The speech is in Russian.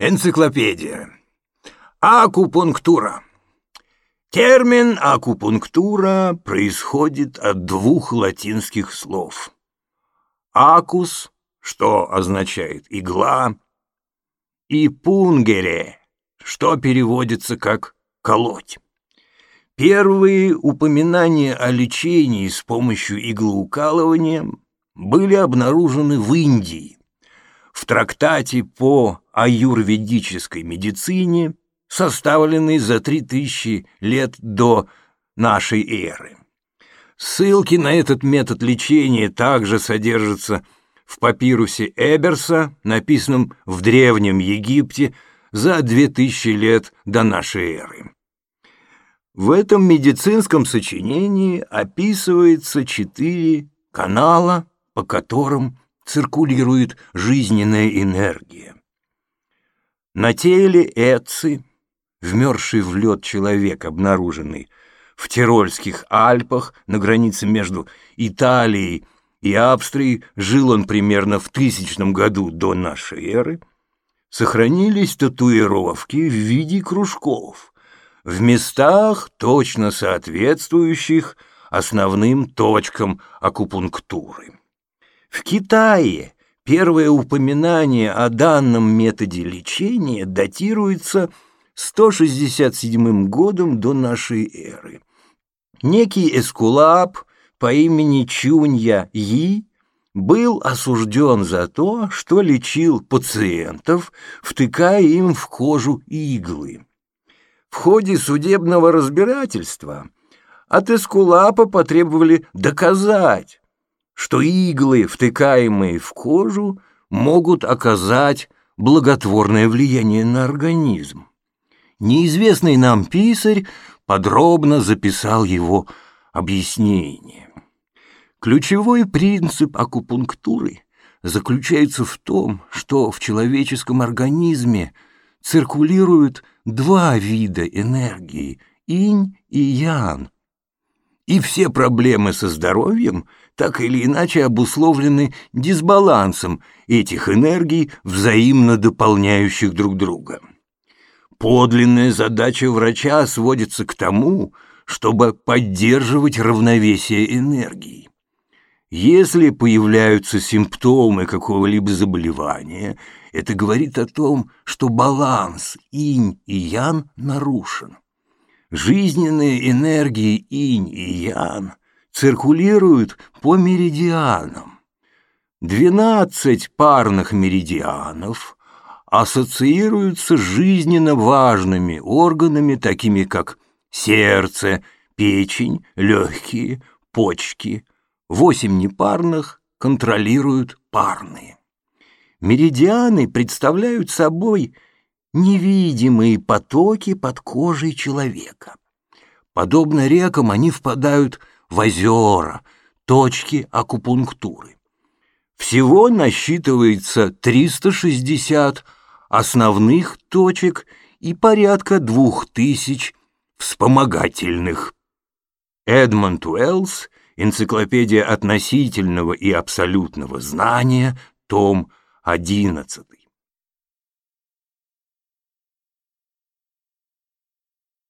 Энциклопедия. Акупунктура. Термин акупунктура происходит от двух латинских слов. Акус, что означает игла, и пунгере, что переводится как колоть. Первые упоминания о лечении с помощью иглоукалывания были обнаружены в Индии в трактате по аюрведической медицине, составленный за 3000 лет до нашей эры. Ссылки на этот метод лечения также содержатся в папирусе Эберса, написанном в Древнем Египте за 2000 лет до нашей эры. В этом медицинском сочинении описывается четыре канала, по которым циркулирует жизненная энергия. На теле Эци, вмерзший в лед человек, обнаруженный в Тирольских Альпах на границе между Италией и Австрией, жил он примерно в тысячном году до нашей эры, сохранились татуировки в виде кружков в местах, точно соответствующих основным точкам акупунктуры. В Китае первое упоминание о данном методе лечения датируется 167 годом до нашей эры. Некий эскулап по имени Чунья Yi был осужден за то, что лечил пациентов, втыкая им в кожу иглы. В ходе судебного разбирательства от Эскулапа потребовали доказать, что иглы, втыкаемые в кожу, могут оказать благотворное влияние на организм. Неизвестный нам писарь подробно записал его объяснение. Ключевой принцип акупунктуры заключается в том, что в человеческом организме циркулируют два вида энергии – инь и ян. И все проблемы со здоровьем так или иначе обусловлены дисбалансом этих энергий, взаимно дополняющих друг друга. Подлинная задача врача сводится к тому, чтобы поддерживать равновесие энергии. Если появляются симптомы какого-либо заболевания, это говорит о том, что баланс инь и ян нарушен. Жизненные энергии инь и ян циркулируют по меридианам. Двенадцать парных меридианов ассоциируются с жизненно важными органами, такими как сердце, печень, легкие, почки. Восемь непарных контролируют парные. Меридианы представляют собой невидимые потоки под кожей человека. Подобно рекам они впадают в озера, точки акупунктуры. Всего насчитывается 360 основных точек и порядка 2000 вспомогательных. Эдмонд Уэллс, Энциклопедия относительного и абсолютного знания, том 11.